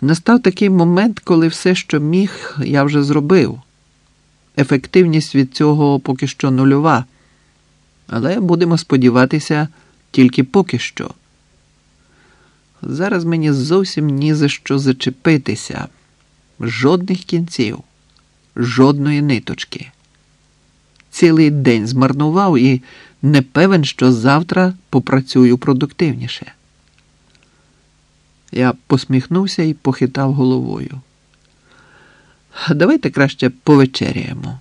Настав такий момент, коли все, що міг, я вже зробив. Ефективність від цього поки що нульова. Але будемо сподіватися тільки поки що. Зараз мені зовсім ні за що зачепитися. Жодних кінців, жодної ниточки. Цілий день змарнував і не певен, що завтра попрацюю продуктивніше. Я посміхнувся і похитав головою. Давайте краще повечеряємо.